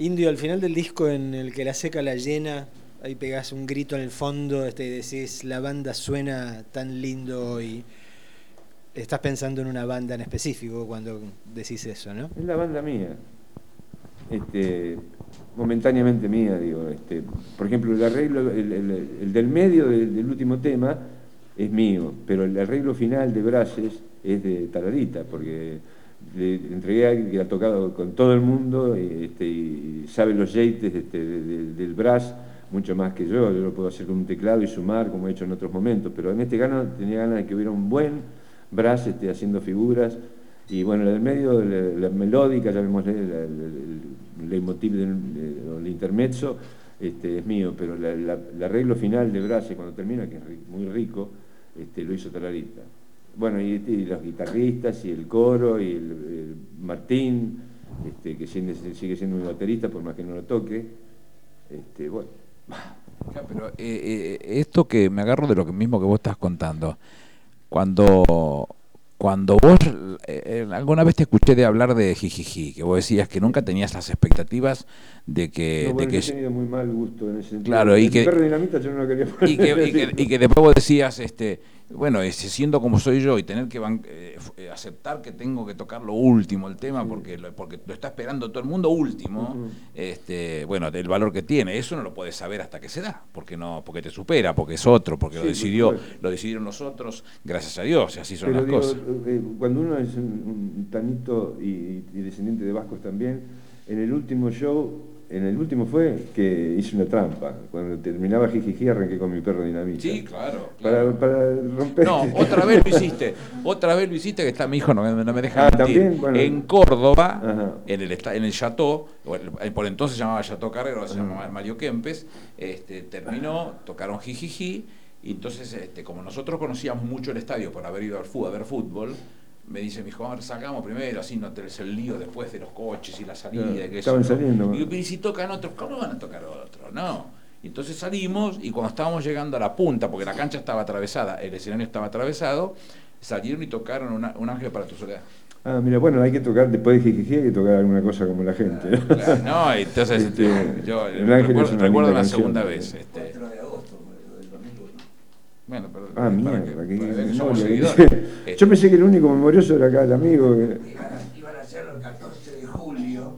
Indio, al final del disco en el que la seca la llena, ahí pegas un grito en el fondo este, y decís, la banda suena tan lindo y estás pensando en una banda en específico cuando decís eso, ¿no? Es la banda mía. Este, momentáneamente mía, digo. Este, por ejemplo, el arreglo, el, del medio del, último tema es mío, pero el arreglo final de Brases es de Taradita, porque le entregué a alguien que ha tocado con todo el mundo este, y sabe los jeites este, del brass mucho más que yo. Yo lo puedo hacer con un teclado y sumar, como he hecho en otros momentos, pero en este caso tenía ganas de que hubiera un buen brass este, haciendo figuras. Y bueno, la del medio, la, melódica, llamémosle, el leitmotiv del intermezzo, este, es mío, pero el arreglo final de Brass, cuando termina, que es muy rico, este, lo hizo Talarita. Bueno, y, los guitarristas, y el coro, y el, Martín, este, que sigue, siendo mi baterista, por más que no lo toque. Este, bueno. pero eh, eh, esto que me agarro de lo mismo que vos estás contando, cuando cuando vos eh, alguna vez te escuché de hablar de jijiji, que vos decías que nunca tenías las expectativas de que... No, de que he tenido muy mal gusto en ese sentido. Claro, y que, yo no quería y, que, y, que, después vos decías, este, bueno, siendo como soy yo y tener que eh, eh, aceptar que tengo que tocar lo último, el tema, porque, lo, porque lo está esperando todo el mundo último, este, bueno, el valor que tiene, eso no lo puedes saber hasta que se da, porque no, porque te supera, porque es otro, porque lo decidió, lo decidieron los otros, gracias a Dios, y así son las cosas. Eh, cuando uno es un, tanito y descendiente de vascos también, en el último show en el último fue que hice una trampa. Cuando terminaba Jijiji arranqué con mi perro dinamita. Sí, claro. Para, romper. No, otra vez lo hiciste. Otra vez lo hiciste, que está mi hijo, no, me deja ah, mentir. en Córdoba, en el, en el Chateau, por entonces se llamaba Chateau Carrero, ahora se llamaba Mario Kempes, este, terminó, tocaron Jijiji, y entonces, este, como nosotros conocíamos mucho el estadio por haber ido al fútbol, a ver fútbol, me dice mi hijo, a ver, sacamos primero, así no tenés el lío después de los coches y la salida. que estaban saliendo. Y, si tocan otros, ¿cómo van a tocar otros? No. Entonces salimos y cuando estábamos llegando a la punta, porque la cancha estaba atravesada, el escenario estaba atravesado, salieron y tocaron un ángel para tu soledad. Ah, mira, bueno, hay que tocar, después de Jijiji hay que tocar alguna cosa como la gente. no, entonces este, yo recuerdo, recuerdo la segunda vez. Este, bueno, pero. Ah, mierda, que, Yo pensé que el único memorioso era acá el amigo. Iban a hacerlo el 14 de julio.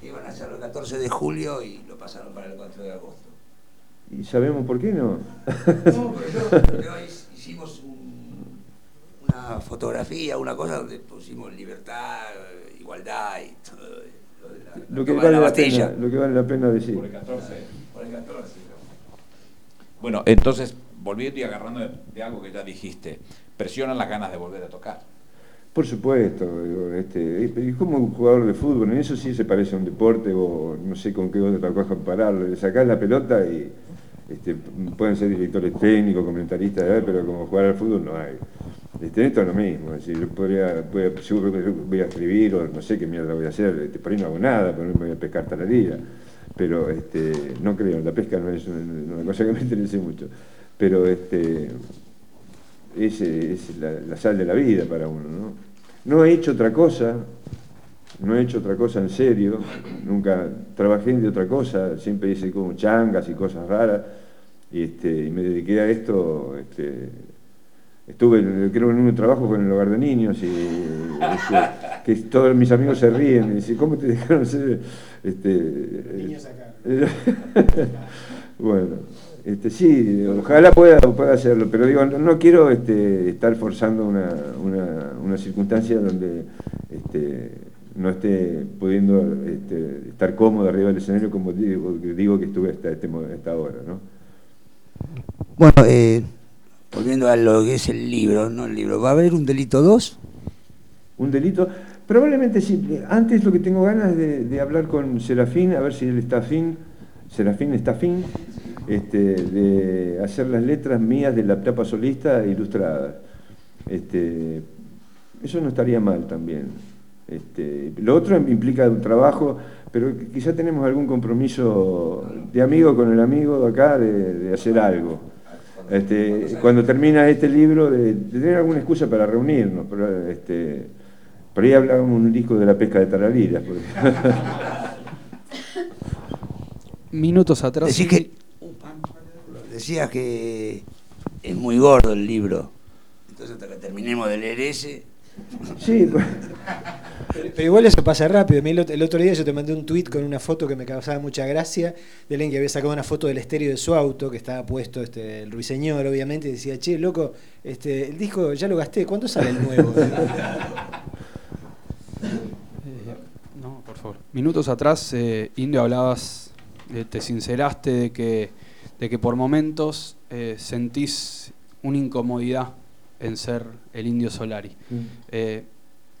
Iban a hacerlo el 14 de julio y lo pasaron para el 4 de agosto. ¿Y sabemos por qué no? No, pero, hicimos una fotografía, una cosa donde pusimos libertad, igualdad y todo. Lo, que vale la, pena, lo que vale la pena decir. Por el 14. Por el 14. Bueno, entonces, volviendo y agarrando de, algo que ya dijiste, presionan las ganas de volver a tocar. Por supuesto, este, y como un jugador de fútbol, en eso sí se parece a un deporte o no sé con qué otra cosa compararlo, le sacás la pelota y este, pueden ser directores técnicos, comentaristas, pero como jugar al fútbol no hay. Este, esto es lo mismo, yo podría, voy a, seguro voy a escribir o no sé qué mierda voy a hacer, este, por ahí no hago nada, por ahí me voy a pescar día pero este, no creo, la pesca no es una, cosa que me interese mucho, pero este, es, la, sal de la vida para uno. ¿no? he hecho otra cosa, no he hecho otra cosa en serio, nunca trabajé de otra cosa, siempre hice como changas y cosas raras, y, este, y me dediqué a esto. Este, Estuve, creo, en un trabajo con el hogar de niños y este, que todos mis amigos se ríen y dicen, ¿cómo te dejaron ser? Este, Niños acá. bueno, este, sí, ojalá pueda, pueda hacerlo, pero digo, no, quiero este, estar forzando una, una, circunstancia donde este, no esté pudiendo este, estar cómodo arriba del escenario como digo, digo que estuve hasta, este, esta hora, ¿no? Bueno, eh, volviendo a lo que es el libro, ¿no? El libro, ¿va a haber un delito 2? Un delito, probablemente sí. Antes lo que tengo ganas es de, hablar con Serafín, a ver si él está fin, Serafín está fin, este, de hacer las letras mías de la tapa solista ilustradas. Este, eso no estaría mal también. Este, lo otro implica un trabajo, pero quizá tenemos algún compromiso de amigo con el amigo acá de hacer algo. Este, cuando termina este libro, de, tener alguna excusa para reunirnos, pero, este, Por ahí hablábamos un disco de la pesca de tarariras. Minutos atrás. Decís que, decías que es muy gordo el libro. Entonces hasta que terminemos de leer ese. Sí, pues. Pero, igual eso pasa rápido. El otro día yo te mandé un tweet con una foto que me causaba mucha gracia de alguien que había sacado una foto del estéreo de su auto, que estaba puesto este, el ruiseñor, obviamente, y decía, che, loco, este, el disco ya lo gasté, ¿cuándo sale el nuevo? Eh, no, por favor. Minutos atrás, eh, Indio, hablabas, te sinceraste de que, de que por momentos eh, sentís una incomodidad en ser el Indio Solari. Mm.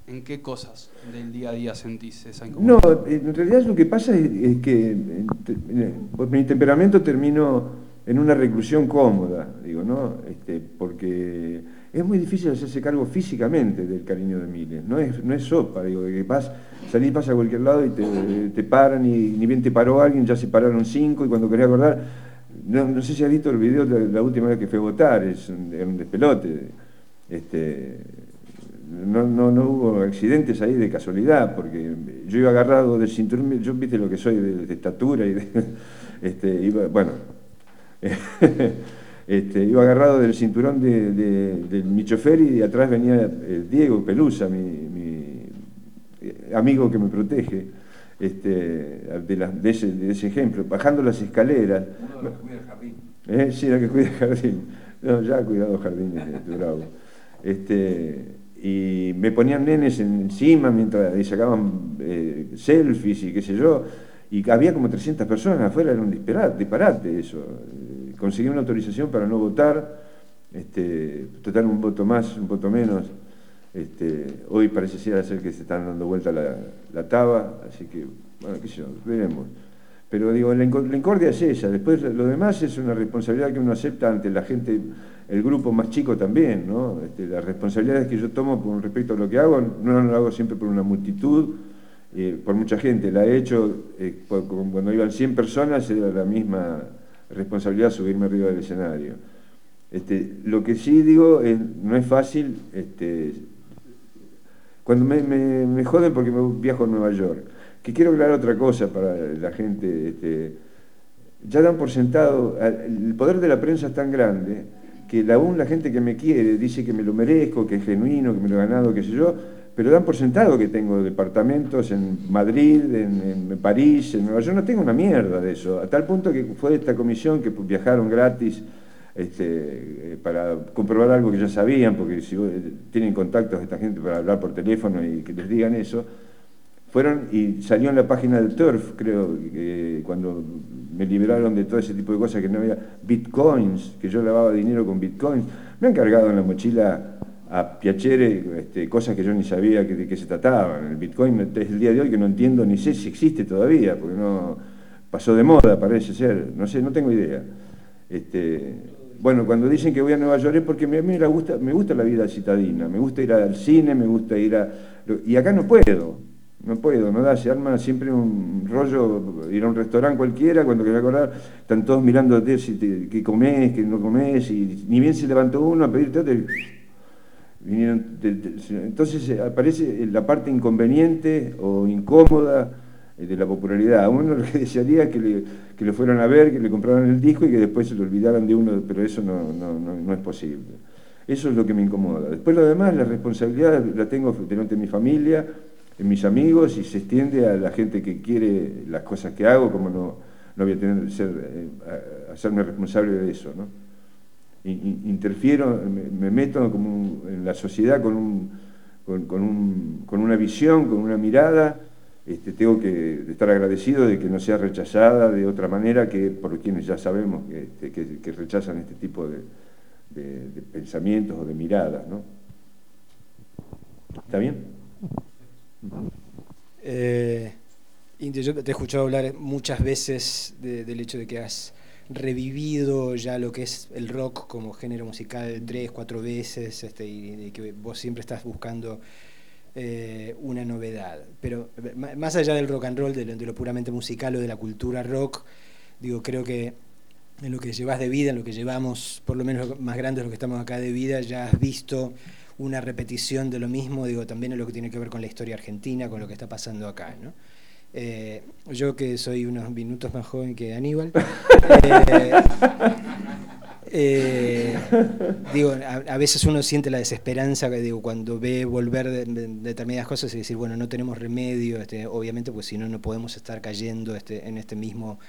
¿En qué cosas del día a día sentís esa incomodidad? No, en realidad lo que pasa es, que por mi temperamento termino en una reclusión cómoda, digo, ¿no? Este, porque es muy difícil hacerse cargo físicamente del cariño de miles, no es, no es sopa, digo, que vas, salís, vas a cualquier lado y te, paran y ni bien te paró alguien, ya se pararon cinco y cuando quería acordar, no, sé si has visto el video de la última vez que fue a votar, es un, un despelote. Este, no, no, no, hubo accidentes ahí de casualidad, porque yo iba agarrado del cinturón, yo viste lo que soy de, estatura y de, este, iba, bueno, este, iba agarrado del cinturón de, del mi chofer y de atrás venía eh, Diego Pelusa, mi, eh, amigo que me protege, este, de, ese, de, ese, ejemplo, bajando las escaleras. Uno de los que cuida el jardín. ¿Eh? Sí, la que cuida el jardín. No, ya ha cuidado jardines, bravo. Este, y me ponían nenes encima mientras sacaban eh, selfies y qué sé yo, y había como 300 personas afuera, era un disparate eso. Eh, conseguí una autorización para no votar, este, total un voto más, un voto menos. Este, hoy parece ser que se están dando vuelta la, la taba, así que, bueno, qué sé yo, veremos. Pero digo, la incordia es esa, después lo demás es una responsabilidad que uno acepta ante la gente el grupo más chico también, ¿no? Este, las responsabilidades que yo tomo con respecto a lo que hago, no lo hago siempre por una multitud, eh, por mucha gente, la he hecho eh, cuando iban 100 personas, era la misma responsabilidad subirme arriba del escenario. Este, lo que sí digo, es, no es fácil, este, cuando me, joden porque viajo a Nueva York, que quiero aclarar otra cosa para la gente, este, ya dan por sentado, el poder de la prensa es tan grande, que aún la gente que me quiere dice que me lo merezco, que es genuino, que me lo he ganado, qué sé yo, pero dan por sentado que tengo departamentos en Madrid, en, París, en Nueva York, no tengo una mierda de eso, a tal punto que fue esta comisión que viajaron gratis este, eh, para comprobar algo que ya sabían, porque si tienen contactos esta gente para hablar por teléfono y que les digan eso, fueron y salió en la página del Turf, creo, que cuando me liberaron de todo ese tipo de cosas, que no había bitcoins, que yo lavaba dinero con bitcoins, me han cargado en la mochila a Piacere este, cosas que yo ni sabía de qué se trataban. El bitcoin es el día de hoy que no entiendo ni sé si existe todavía, porque no pasó de moda, parece ser, no sé, no tengo idea. Este, bueno, cuando dicen que voy a Nueva York es porque a mí me gusta, me gusta la vida citadina, me gusta ir al cine, me gusta ir a... Y acá no puedo no puedo, no da, se arma siempre un rollo, ir a un restaurante cualquiera, cuando quería acordar, están todos mirando si qué comés, qué no comés, y ni bien se levantó uno a pedirte vinieron, entonces eh, aparece la parte inconveniente o incómoda eh, de la popularidad. Uno lo que desearía que le, que fueran a ver, que le compraran el disco y que después se lo olvidaran de uno, pero eso no, no, no, es posible. Eso es lo que me incomoda. Después lo demás, la responsabilidad la tengo delante de mi familia, en mis amigos y se extiende a la gente que quiere las cosas que hago, como no, no voy a tener que eh, hacerme responsable de eso. ¿no? Interfiero, me, meto como en la sociedad con, un, con, un, con, una visión, con una mirada. Este, tengo que estar agradecido de que no sea rechazada de otra manera que por quienes ya sabemos que, este, rechazan este tipo de, de, de pensamientos o de miradas. ¿no? ¿Está bien? Eh, yo te he escuchado hablar muchas veces del hecho de que has revivido ya lo que es el rock como género musical tres, cuatro veces, este, y, que vos siempre estás buscando eh, una novedad. Pero más allá del rock and roll, de lo, puramente musical o de la cultura rock, digo, creo que en lo que llevas de vida, en lo que llevamos, por lo menos más grande, lo que estamos acá de vida, ya has visto una repetición de lo mismo, digo, también es lo que tiene que ver con la historia argentina, con lo que está pasando acá, ¿no? Eh, yo que soy unos minutos más joven que Aníbal, eh, eh, digo, a, veces uno siente la desesperanza digo, cuando ve volver determinadas cosas y decir, bueno, no tenemos remedio, este, obviamente, pues si no, no podemos estar cayendo este, en este mismo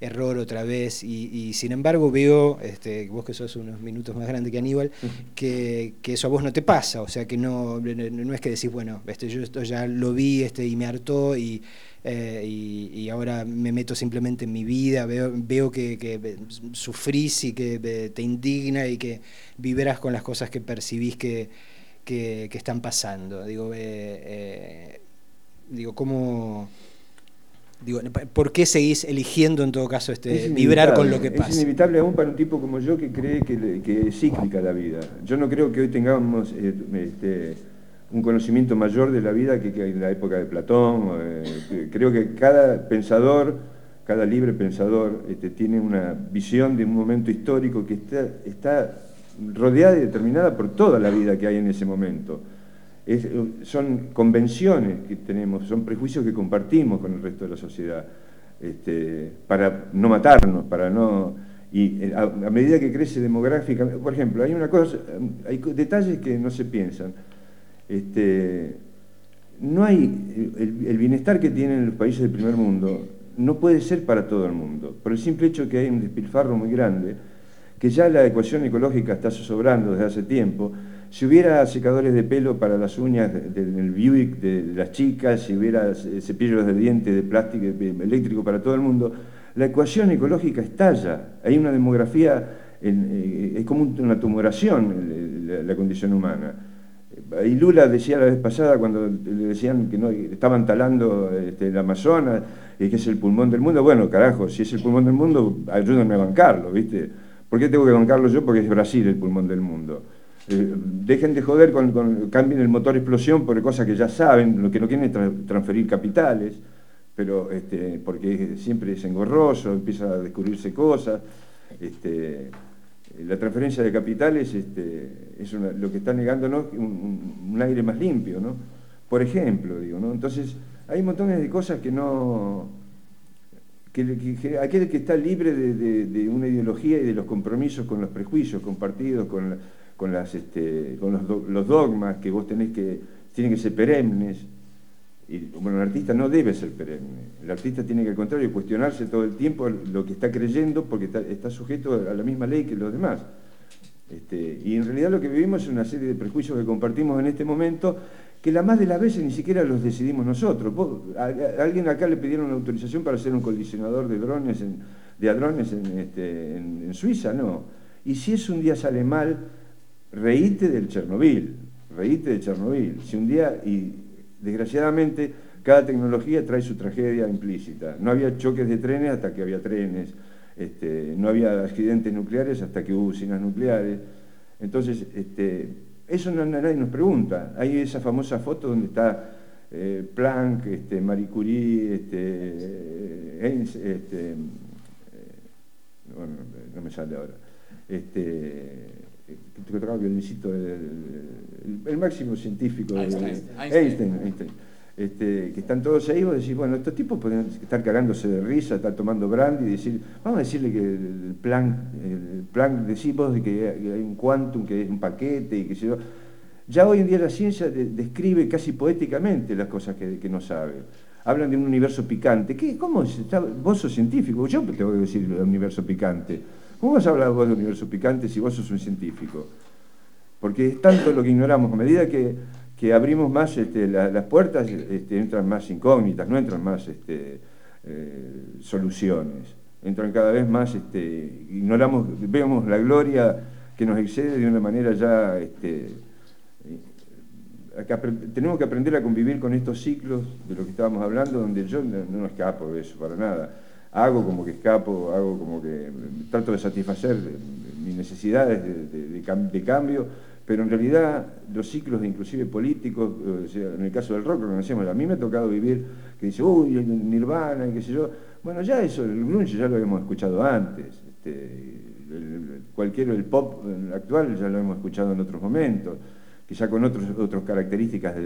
error otra vez. Y, sin embargo veo, este, vos que sos unos minutos más grande que Aníbal, que, eso a vos no te pasa. O sea, que no, no es que decís, bueno, este, yo esto ya lo vi este, y me hartó y, eh, y, ahora me meto simplemente en mi vida, veo, veo que, sufrís y que te indigna y que vibras con las cosas que percibís que, que, están pasando. Digo, eh, eh, digo ¿cómo Digo, ¿Por qué seguís eligiendo en todo caso este, vibrar con lo que pasa? Es inevitable aún para un tipo como yo que cree que, es cíclica la vida. Yo no creo que hoy tengamos eh, este, un conocimiento mayor de la vida que, en la época de Platón. Eh, creo que cada pensador, cada libre pensador, este, tiene una visión de un momento histórico que está, está rodeada y determinada por toda la vida que hay en ese momento son convenciones que tenemos, son prejuicios que compartimos con el resto de la sociedad, este, para no matarnos, para no... Y eh, a, medida que crece demográficamente, por ejemplo, hay una cosa, hay detalles que no se piensan. Este, no hay, el, bienestar que tienen los países del primer mundo no puede ser para todo el mundo, por el simple hecho que hay un despilfarro muy grande, que ya la ecuación ecológica está sobrando desde hace tiempo, si hubiera secadores de pelo para las uñas del Buick de las chicas, si hubiera cepillos de dientes de plástico eléctrico para todo el mundo, la ecuación ecológica estalla. Hay una demografía, eh, es como una tumoración la, condición humana. Y Lula decía la vez pasada cuando le decían que no, estaban talando este, el Amazonas, y que es el pulmón del mundo. Bueno, carajo, si es el pulmón del mundo, ayúdenme a bancarlo, ¿viste? ¿Por qué tengo que bancarlo yo? Porque es Brasil el pulmón del mundo. Eh, dejen de joder con, cambien el motor explosión por cosas que ya saben, lo que no quieren es transferir capitales, pero este, porque siempre es engorroso, empieza a descubrirse cosas. Este, la transferencia de capitales este, es lo que está negándonos un, aire más limpio, ¿no? Por ejemplo, digo, ¿no? Entonces, hay montones de cosas que no... Que, aquel que está libre de, una ideología y de los compromisos con los prejuicios compartidos, con la, este, con los, dogmas que vos tenés que, tienen que ser perennes. Y bueno, el artista no debe ser perenne. El artista tiene que, al contrario, cuestionarse todo el tiempo lo que está creyendo porque está, sujeto a la misma ley que los demás. Este, y en realidad lo que vivimos es una serie de prejuicios que compartimos en este momento que la más de las veces ni siquiera los decidimos nosotros. a, alguien acá le pidieron autorización para hacer un colisionador de drones en, de hadrones en, este, Suiza, no. Y si eso un día sale mal, reíte del Chernobyl, reíte de Chernobyl. Si un día, y desgraciadamente, cada tecnología trae su tragedia implícita. No había choques de trenes hasta que había trenes, este, no había accidentes nucleares hasta que hubo usinas nucleares. Entonces, este, eso nadie nos pregunta. Hay esa famosa foto donde está eh, Planck, este, Marie Curie, este, eh, bueno, no me sale ahora. El, máximo científico, Einstein, este, que están todos ahí, vos decís, bueno, estos tipos pueden estar cagándose de risa, estar tomando brandy y decir, vamos a decirle que el plan, el plan decimos de que hay un quantum, que es un paquete y que se Ya hoy en día la ciencia describe casi poéticamente las cosas que, no sabe. Hablan de un universo picante. ¿Qué, ¿Cómo? Vos sos científico, yo te voy a decir el universo picante. ¿Cómo vas a hablar vos de universo picante si vos sos un científico? Porque es tanto lo que ignoramos. A medida que, abrimos más este, las puertas, este, entran más incógnitas, no entran más este, eh, soluciones. Entran cada vez más, ignoramos, vemos la gloria que nos excede de una manera ya... Eh, tenemos que aprender a convivir con estos ciclos de lo que estábamos hablando, donde yo no, no escapo de eso para nada hago como que escapo, hago como que trato de satisfacer mis necesidades de, cambio, pero en realidad los ciclos inclusive políticos, en el caso del rock, lo a mí me ha tocado vivir que dice, uy, Nirvana, y qué sé yo, bueno, ya eso, el grunge ya lo hemos escuchado antes, este, cualquier, el pop actual ya lo hemos escuchado en otros momentos, quizá con otras características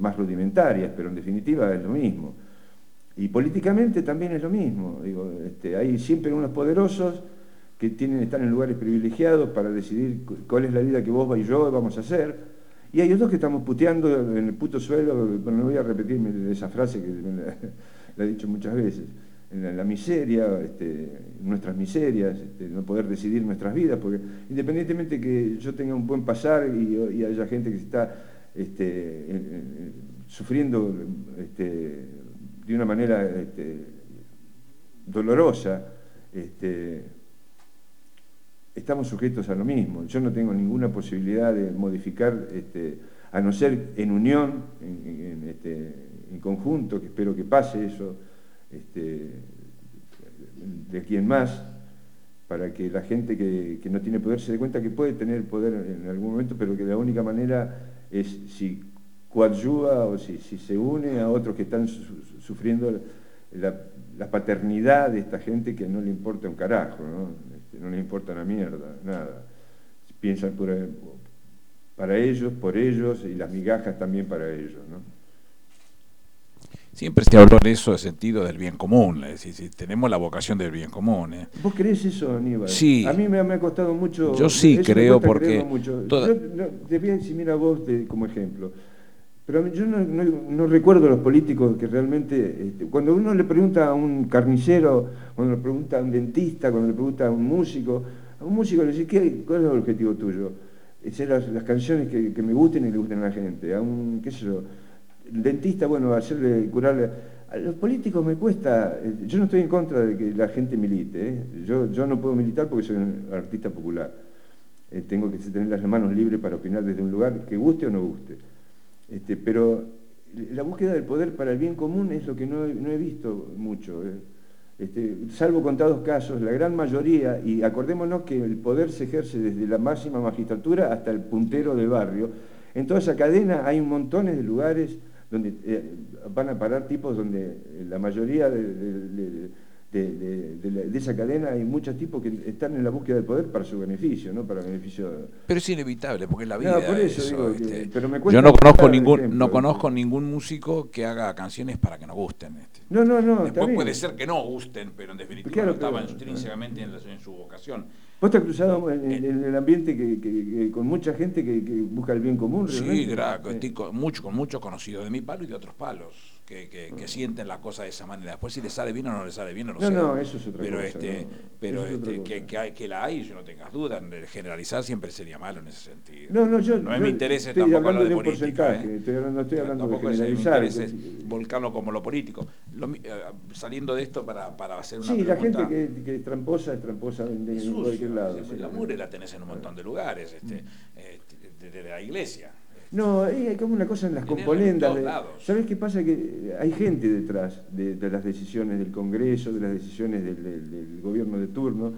más rudimentarias, pero en definitiva es lo mismo. Y políticamente también es lo mismo. Digo, este, hay siempre unos poderosos que tienen, están en lugares privilegiados para decidir cuál es la vida que vos y yo vamos a hacer. Y hay otros que estamos puteando en el puto suelo, no voy a repetir esa frase que la, he dicho muchas veces, en la, miseria, este, nuestras miserias, este, no poder decidir nuestras vidas, porque independientemente que yo tenga un buen pasar y, haya gente que está sufriendo de una manera este, dolorosa, este, estamos sujetos a lo mismo. Yo no tengo ninguna posibilidad de modificar, este, a no ser en unión, en, en conjunto, que espero que pase eso, de aquí en más, para que la gente que, no tiene poder se dé cuenta que puede tener poder en algún momento, pero que la única manera es si coadyuva o si, se une a otros que están sufriendo la, paternidad de esta gente que no le importa un carajo, ¿no? Este, no le importa una mierda, nada. Piensan para ellos, por ellos y las migajas también para ellos, ¿no? Siempre se habló de eso, de sentido del bien común, es decir, tenemos la vocación del bien común. ¿eh? ¿Vos crees eso, Aníbal? Sí. A mí me, ha costado mucho. Yo sí creo porque... Mucho. Yo, te voy a decir, vos como ejemplo. Pero yo no, recuerdo a los políticos que realmente, este, cuando uno le pregunta a un carnicero, cuando le pregunta a un dentista, cuando le pregunta a un músico, a un músico le dice, ¿qué, ¿cuál es el objetivo tuyo? Hacer las, canciones que, me gusten y le gusten a la gente. A un, qué sé yo, el dentista, bueno, hacerle, curarle. A los políticos me cuesta, eh, yo no estoy en contra de que la gente milite, ¿eh? yo, yo no puedo militar porque soy un artista popular. Eh, tengo que tener las manos libres para opinar desde un lugar que guste o no guste. Este, pero la búsqueda del poder para el bien común es lo que no, he visto mucho. Este, salvo contados casos, la gran mayoría, y acordémonos que el poder se ejerce desde la máxima magistratura hasta el puntero del barrio, en toda esa cadena hay montones de lugares donde eh, van a parar tipos donde la mayoría de, esa cadena hay muchos tipos que están en la búsqueda del poder para su beneficio, no para beneficio. Pero es inevitable porque es la vida. Este, yo no conozco ningún no conozco ningún músico que haga canciones para que nos gusten. Este. No, no, no. Después puede ser que no gusten, pero en definitiva no estaba intrínsecamente en su vocación. ¿Vos te has cruzado en, el ambiente que, con mucha gente que, busca el bien común? Sí, claro, con, mucho, con muchos conocidos de mi palo y de otros palos que, ah. sienten la cosa de esa manera. Después si le sale bien o no le sale bien, no lo no, No, eso es otra pero cosa. Este, Pero este, que, hay, que la hay, yo no tengas dudas. Generalizar siempre sería malo en ese sentido. No, no, yo no es mi interés tampoco lo de, política. ¿eh? Estoy hablando, estoy hablando de generalizar. Es, es volcarlo como lo político. Eh, saliendo de esto para, para hacer una Sí, la gente que, que, es tramposa es tramposa en, cualquier lado. La mure la tenés en un montón de lugares, este, mm. de la iglesia. No, hay como una cosa en las componendas. ¿Sabes qué pasa? Que hay gente detrás de, las decisiones del Congreso, de las decisiones del, gobierno de turno,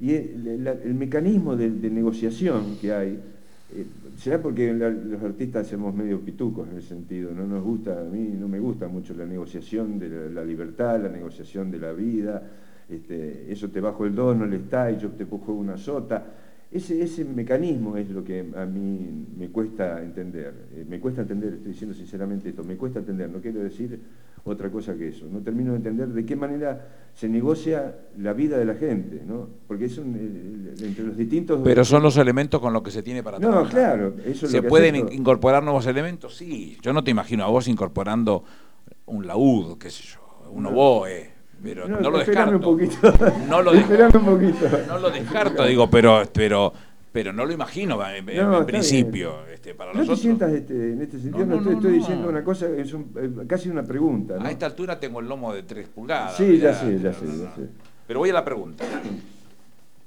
y el, mecanismo de, negociación que hay, eh, será porque los artistas somos medio pitucos en ese sentido, no nos gusta, a mí no me gusta mucho la negociación de la, libertad, la negociación de la vida, este, eso te bajo el dos, no le está, y yo te pujo una sota ese, ese mecanismo es lo que a mí me cuesta entender. Eh, me cuesta entender, estoy diciendo sinceramente esto, me cuesta entender, no quiero decir otra cosa que eso. No termino de entender de qué manera se negocia la vida de la gente, ¿no? Porque es un, entre los distintos... Pero son los elementos con los que se tiene para trabajar. No, claro. Eso ¿Se pueden incorporar nuevos elementos? Sí. Yo no te imagino a vos incorporando un laúd, qué sé yo, un oboe pero no, lo descarto. Un poquito. No lo descarto. un poquito. No lo descarto, digo, pero, pero, pero no lo imagino en, principio. Este, para no te sientas este, en este sentido, no, estoy, diciendo una cosa, es un, casi una pregunta. A esta altura tengo el lomo de 3 pulgadas. Sí, ya, sé, ya sé, ya sé. Pero voy a la pregunta.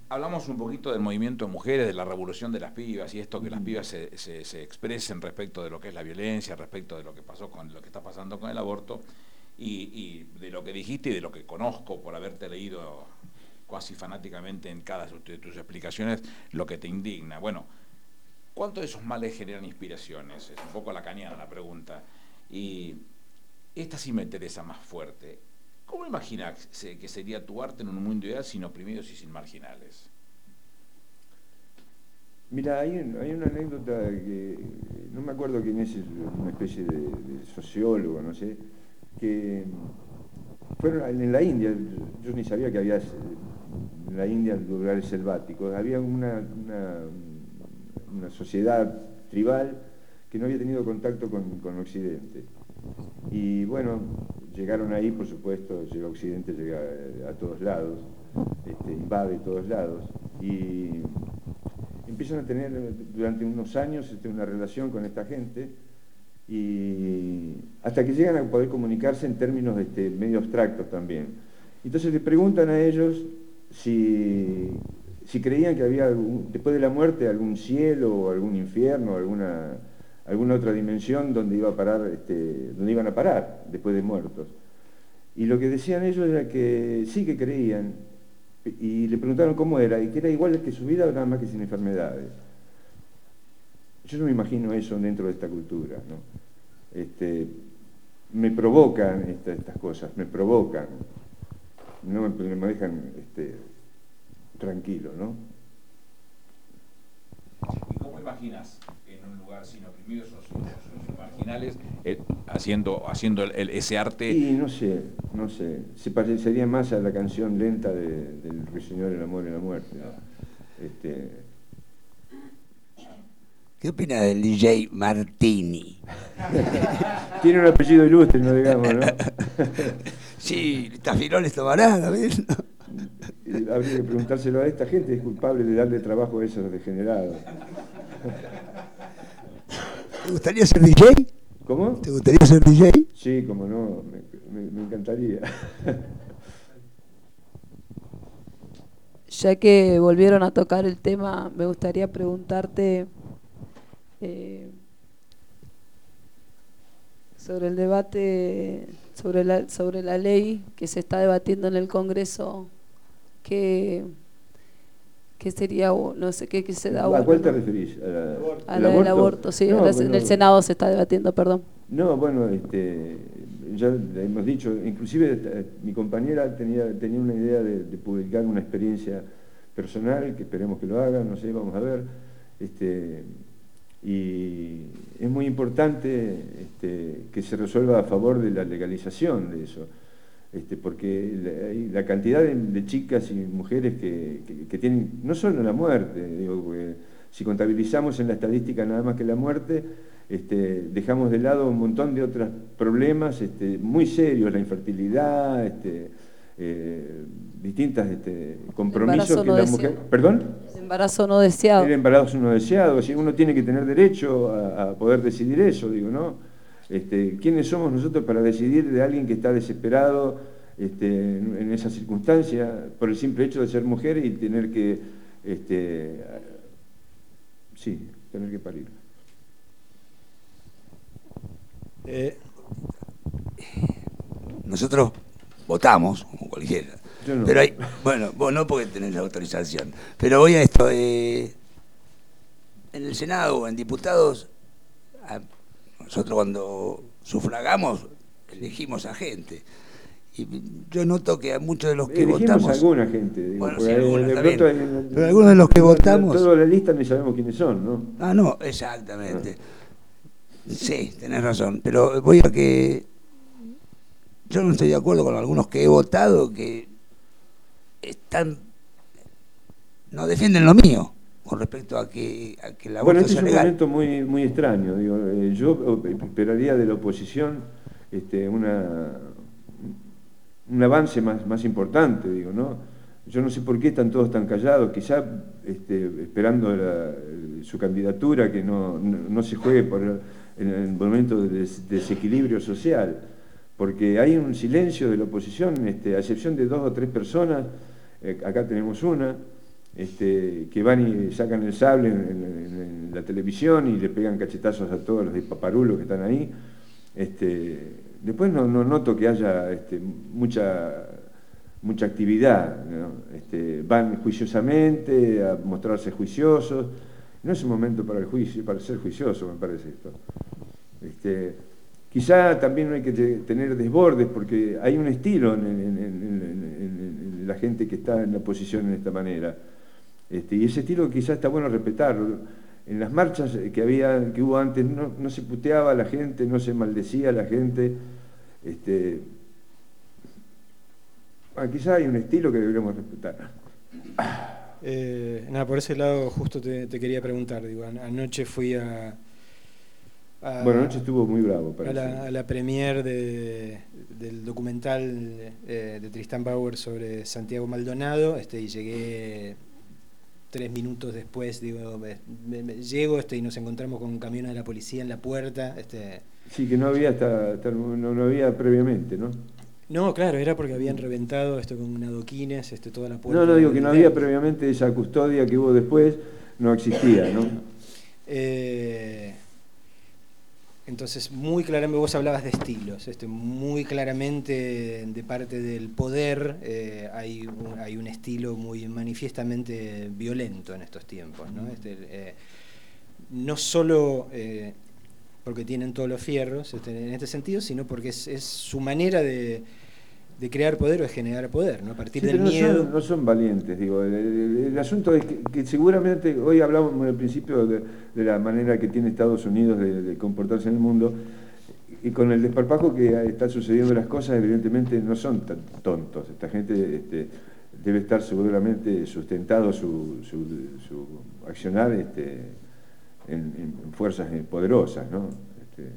Hablamos un poquito del movimiento de mujeres, de la revolución de las pibas y esto que las pibas se, se, se expresen respecto de lo que es la violencia, respecto de lo que pasó con lo que está pasando con el aborto y, de lo que dijiste y de lo que conozco por haberte leído casi fanáticamente en cada de tus explicaciones, lo que te indigna. Bueno, ¿cuántos de esos males generan inspiraciones? Es un poco la cañada la pregunta. Y esta sí me interesa más fuerte. ¿Cómo imaginas que sería tu arte en un mundo ideal sin oprimidos y sin marginales? Mira, hay, una anécdota que no me acuerdo quién es, una especie de, sociólogo, no sé, que fueron en la India, yo ni sabía que había en la India lugares selváticos, había una, una, sociedad tribal que no había tenido contacto con, con Occidente. Y bueno, llegaron ahí, por supuesto, llega Occidente, llega a, todos lados, este, invade todos lados, y empiezan a tener durante unos años este, una relación con esta gente, y hasta que llegan a poder comunicarse en términos este, medio abstractos también. Entonces le preguntan a ellos si, si creían que había después de la muerte algún cielo o algún infierno, alguna alguna otra dimensión donde, iba a parar, este, donde iban a parar después de muertos. Y lo que decían ellos era que sí que creían, y le preguntaron cómo era, y que era igual que su vida, nada más que sin enfermedades. Yo no me imagino eso dentro de esta cultura. ¿no? Este, me provocan estas cosas, me provocan, no me, dejan este, tranquilo. ¿no? ¿Y cómo imaginas en un lugar sin oprimidos o marginales eh, haciendo, haciendo ese arte? Y no sé, no sé. Se parecería más a la canción lenta del Ruiseñor, el amor y la muerte. Este... ¿Qué opina del DJ Martini? Tiene un apellido ilustre, no digamos, ¿no? sí, Tafirones tomará, a ver. Habría que preguntárselo a esta gente, es culpable de darle trabajo a esos degenerados. ¿Te gustaría ser DJ? ¿Cómo? ¿Te gustaría ser DJ? Sí, como no, me, encantaría. Ya que volvieron a tocar el tema, me gustaría preguntarte eh, sobre el debate sobre la, sobre la ley que se está debatiendo en el Congreso que, sería, no sé qué, se da. ¿A cuál te referís? ¿A la, del aborto, sí, en el Senado se está debatiendo, perdón. No, bueno, este, ya hemos dicho, inclusive eh, mi compañera tenía, tenía una idea de, publicar una experiencia personal, que esperemos que lo haga, no sé, vamos a ver. Este, y es muy importante este, que se resuelva a favor de la legalización de eso. Este, porque la, cantidad de, chicas y mujeres que, tienen, no solo la muerte, si contabilizamos en la estadística nada más que la muerte, este, dejamos de lado un montón de otros problemas muy serios, la infertilidad, eh, distintos compromisos que la mujer... ¿Perdón? El embarazo no deseado. El embarazo no deseado, uno tiene que tener derecho a, a poder decidir eso, digo, ¿no? Este, ¿Quiénes somos nosotros para decidir de alguien que está desesperado este, en, esa circunstancia por el simple hecho de ser mujer y tener que, este, sí, tener que parir? Eh, nosotros votamos, como cualquiera. Pero hay, bueno, vos no porque tenés la autorización. Pero voy a esto. Eh, en el Senado o en diputados nosotros cuando sufragamos, elegimos a gente. Y yo noto que a muchos de los que Elegimos votamos. alguna gente, digo, bueno, sí, algunos, pero algunos de los que votamos. Toda la lista ni sabemos quiénes son, ¿no? Ah, no, exactamente. Sí, tenés razón. Pero voy a que. Yo no estoy de acuerdo con algunos que he votado que están. no defienden lo mío con respecto a que, a que la Bueno, este es un momento muy, muy extraño. Digo, eh, yo esperaría de la oposición este, una, un avance más, más importante, digo, ¿no? Yo no sé por qué están todos tan callados, quizá este, esperando su candidatura, que no, no, se juegue por el momento de desequilibrio social, porque hay un silencio de la oposición, este, a excepción de dos o tres personas, eh, acá tenemos una, este, que van y sacan el sable en, la televisión y le pegan cachetazos a todos los paparulos que están ahí. Este, después no, noto que haya mucha, mucha actividad. Van juiciosamente a mostrarse juiciosos. No es un momento para el juicio, para ser juicioso, me parece esto. Quizá también no hay que tener desbordes porque hay un estilo en, la gente que está en la posición en esta manera Este, y ese estilo quizás está bueno respetarlo. En las marchas que, había, que hubo antes no, se puteaba a la gente, no se maldecía a la gente. Este, ah, quizás hay un estilo que deberíamos respetar. Eh, nada, por ese lado justo te, quería preguntar. Digo, anoche fui a, bueno, anoche estuvo muy bravo. A la, a la premier del documental eh, de Tristan Bauer sobre Santiago Maldonado este, y llegué tres minutos después, digo, llego este, y nos encontramos con un camión de la policía en la puerta. Este. Sí, que no había, hasta, no, había previamente, ¿no? No, claro, era porque habían reventado esto con adoquines, este, toda la puerta. No, no, digo que no había previamente esa custodia que hubo después, no existía, ¿no? Eh, entonces, muy claramente, vos hablabas de estilos, este, muy claramente de parte del poder eh, hay, un, hay un estilo muy manifiestamente violento en estos tiempos. No, este, eh, no solo eh, porque tienen todos los fierros este, en este sentido, sino porque es su manera de, de crear poder o de generar poder, ¿no? A partir del no miedo. Son, no son valientes, digo. El, asunto es que, seguramente hoy hablamos al principio de, la manera que tiene Estados Unidos de, comportarse en el mundo. Y con el desparpajo que está sucediendo las cosas, evidentemente no son tan tontos. Esta gente este, debe estar seguramente sustentado su, su, accionar este, en, fuerzas poderosas. ¿no? Este,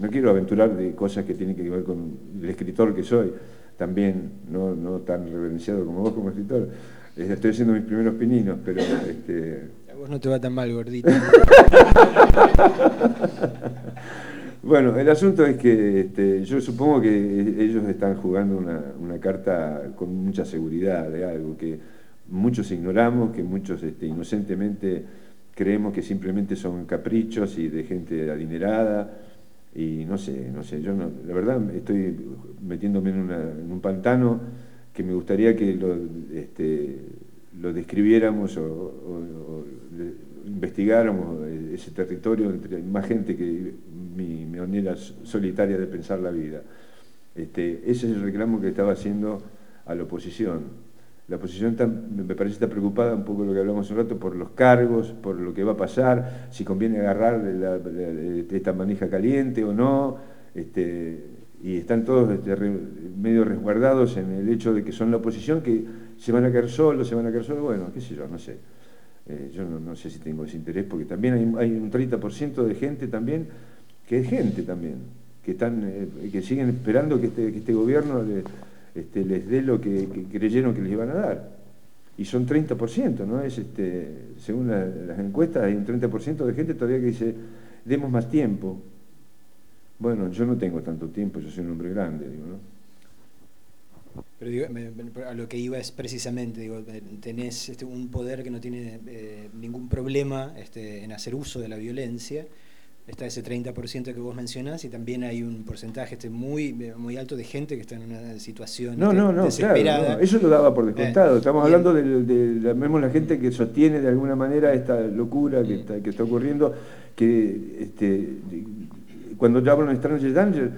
no quiero aventurar de cosas que tienen que ver con el escritor que soy también no, no tan reverenciado como vos como escritor. Eh, estoy haciendo mis primeros pininos, pero... Este... A vos no te va tan mal, gordito. bueno, el asunto es que este, yo supongo que ellos están jugando una, una, carta con mucha seguridad de algo que muchos ignoramos, que muchos este, inocentemente creemos que simplemente son caprichos y de gente adinerada y no sé, no sé, yo no, la verdad estoy metiéndome en, un pantano que me gustaría que lo, este, describiéramos o, investigáramos ese territorio entre más gente que mi, manera solitaria de pensar la vida. Este, ese es el reclamo que estaba haciendo a la oposición. La oposición me parece está preocupada un poco de lo que hablamos un rato por los cargos, por lo que va a pasar, si conviene agarrar esta manija caliente o no, este, y están todos este, medio resguardados en el hecho de que son la oposición, que se van a caer solos, se van a caer solos, bueno, qué sé yo, no sé. Eh, yo no, sé si tengo ese interés, porque también hay, un 30% de gente también, que es gente también, que, están, eh, que siguen esperando que este, que este gobierno... Este, les dé lo que, creyeron que les iban a dar. Y son 30%, ¿no? Es este, según las encuestas, hay un 30% de gente todavía que dice, demos más tiempo. Bueno, yo no tengo tanto tiempo, yo soy un hombre grande, digo, ¿no? Pero a lo que iba es precisamente, digo, tenés este, un poder que no tiene eh, ningún problema este, en hacer uso de la violencia, está ese 30% que vos mencionás y también hay un porcentaje este muy muy alto de gente que está en una situación no, no, no, Claro, eso lo daba por descontado. Eh, Estamos hablando de, la gente que sostiene de alguna manera esta locura que, está, que está ocurriendo, que este, cuando yo hablo en Stranger Danger,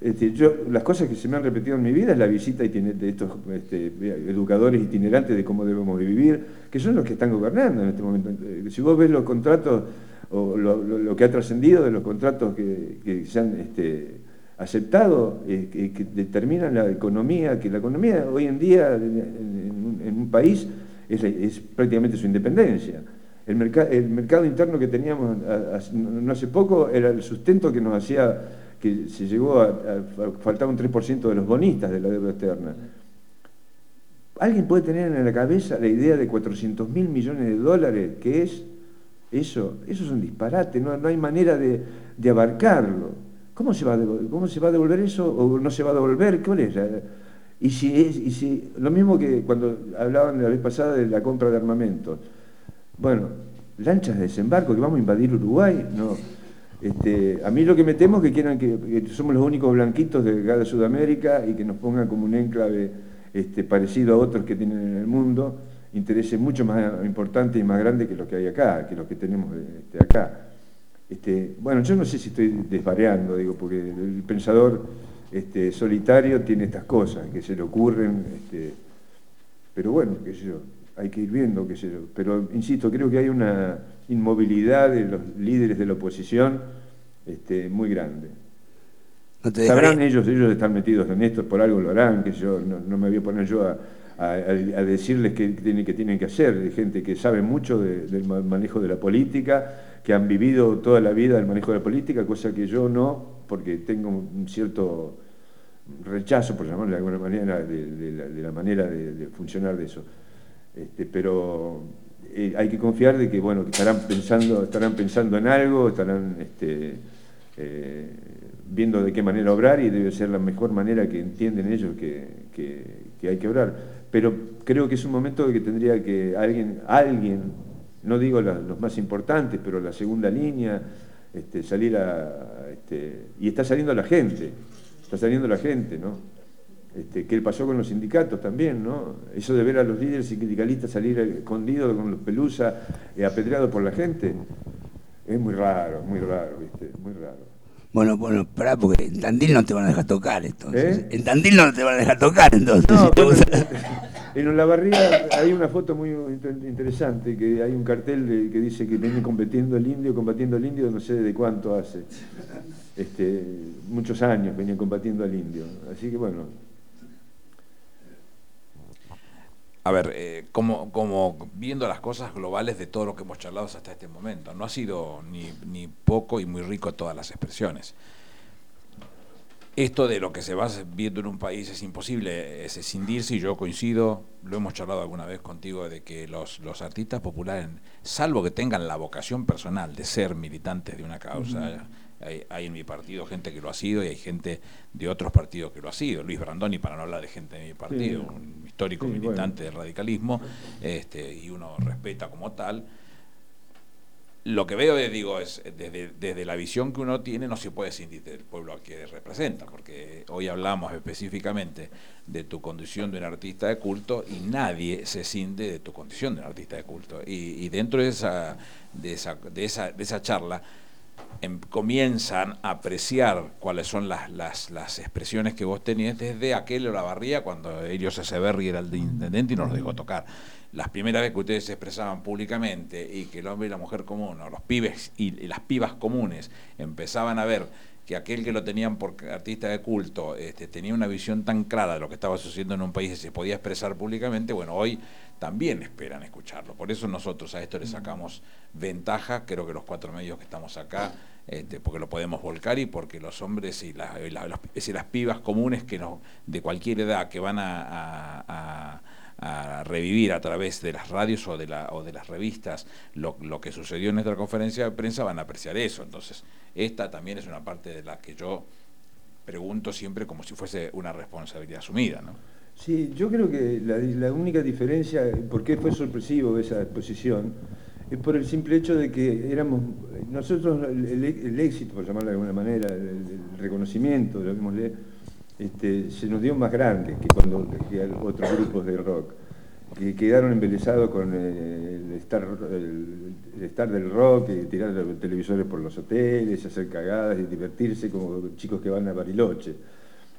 este, yo, las cosas que se me han repetido en mi vida es la visita de estos este, educadores itinerantes de cómo debemos vivir, que son los que están gobernando en este momento. Si vos ves los contratos o lo, que ha trascendido de los contratos que, se han este, aceptado, eh, que, determinan la economía, que la economía hoy en día en, un país es, prácticamente su independencia. El, el, mercado interno que teníamos no hace poco era el sustento que nos hacía, que se llegó a, faltar un 3% de los bonistas de la deuda externa. ¿Alguien puede tener en la cabeza la idea de 400 mil millones de dólares que es eso, eso es un disparate, no, hay manera de, abarcarlo. ¿Cómo se, va a devolver, ¿Cómo se va a devolver eso o no se va a devolver? ¿Cuál es? Y si, es, y si lo mismo que cuando hablaban la vez pasada de la compra de armamentos. Bueno, lanchas de desembarco que vamos a invadir Uruguay, no. Este, a mí lo que me temo es que quieran que, somos los únicos blanquitos de cada Sudamérica y que nos pongan como un enclave este, parecido a otros que tienen en el mundo intereses mucho más importantes y más grandes que los que hay acá, que los que tenemos este, acá. Este, bueno, yo no sé si estoy desvariando, digo, porque el pensador este, solitario tiene estas cosas que se le ocurren, este, pero bueno, qué sé yo. hay que ir viendo, qué sé yo. Pero, insisto, creo que hay una inmovilidad de los líderes de la oposición este, muy grande. Sabrán ellos, ellos están metidos en esto, por algo lo harán, que yo no, me voy a poner yo a, decirles qué tienen, que tienen que hacer, gente que sabe mucho del manejo de la política, que han vivido toda la vida el manejo de la política, cosa que yo no, porque tengo un cierto rechazo, por llamarlo de alguna manera, de, la, manera de, funcionar de eso. Este, pero eh, hay que confiar de que, bueno, que estarán pensando, estarán pensando en algo, estarán este, eh, viendo de qué manera obrar y debe ser la mejor manera que entienden ellos que, hay que obrar. Pero creo que es un momento que tendría que alguien, alguien no digo los más importantes, pero la segunda línea, este, salir a... Este, y está saliendo la gente, está saliendo la gente, ¿no? Este, ¿Qué pasó con los sindicatos también, no? Eso de ver a los líderes sindicalistas salir escondidos con los pelusas, eh, apedreados por la gente, es muy raro, muy raro, ¿viste? Muy raro. Bueno, bueno, pará, porque en Tandil no te van a dejar tocar entonces. ¿Eh? En Tandil no te van a dejar tocar entonces. No, en la barriga hay una foto muy interesante, que hay un cartel que dice que viene combatiendo el indio, combatiendo el indio, no sé de cuánto hace. Este, muchos años venían combatiendo al indio. Así que bueno, a ver, eh, como, como, viendo las cosas globales de todo lo que hemos charlado hasta este momento, no ha sido ni, ni poco y muy rico todas las expresiones. Esto de lo que se va viendo en un país es imposible es escindirse y yo coincido, lo hemos charlado alguna vez contigo, de que los, los artistas populares, salvo que tengan la vocación personal de ser militantes de una causa, hay, en mi partido gente que lo ha sido y hay gente de otros partidos que lo ha sido. Luis Brandoni, para no hablar de gente de mi partido, un histórico militante del radicalismo, este, y uno respeta como tal. Lo que veo, digo, es desde, la visión que uno tiene, no se puede escindir del pueblo al que representa, porque hoy hablamos específicamente de tu condición de un artista de culto y nadie se cinde de tu condición de un artista de culto. Y, dentro de esa, de esa, de esa, de esa charla, Em, comienzan a apreciar cuáles son las, las, expresiones que vos tenías desde aquel Olavarría, cuando Elio Severri era el intendente y nos dejó tocar. Las primeras veces que ustedes se expresaban públicamente y que el hombre y la mujer común, o los pibes y, las pibas comunes empezaban a ver que aquel que lo tenían por artista de culto este, tenía una visión tan clara de lo que estaba sucediendo en un país y se podía expresar públicamente, bueno, hoy también esperan escucharlo. Por eso nosotros a esto le sacamos ventaja, creo que los cuatro medios que estamos acá este, porque lo podemos volcar y porque los hombres y, las, las pibas comunes que no, de cualquier edad que van a, revivir a través de las radios o de, la, o de las revistas lo, que sucedió en nuestra conferencia de prensa van a apreciar eso. Entonces, esta también es una parte de la que yo pregunto siempre como si fuese una responsabilidad asumida. ¿no? Sí, yo creo que la, única diferencia, ¿por qué fue sorpresivo esa exposición? es por el simple hecho de que éramos, nosotros el, éxito, por llamarlo de alguna manera, el, reconocimiento, este, se nos dio más grande que cuando que otros grupos de rock, que quedaron embelesados con el estar, el, estar del rock, y tirar los televisores por los hoteles, hacer cagadas y divertirse como chicos que van a Bariloche.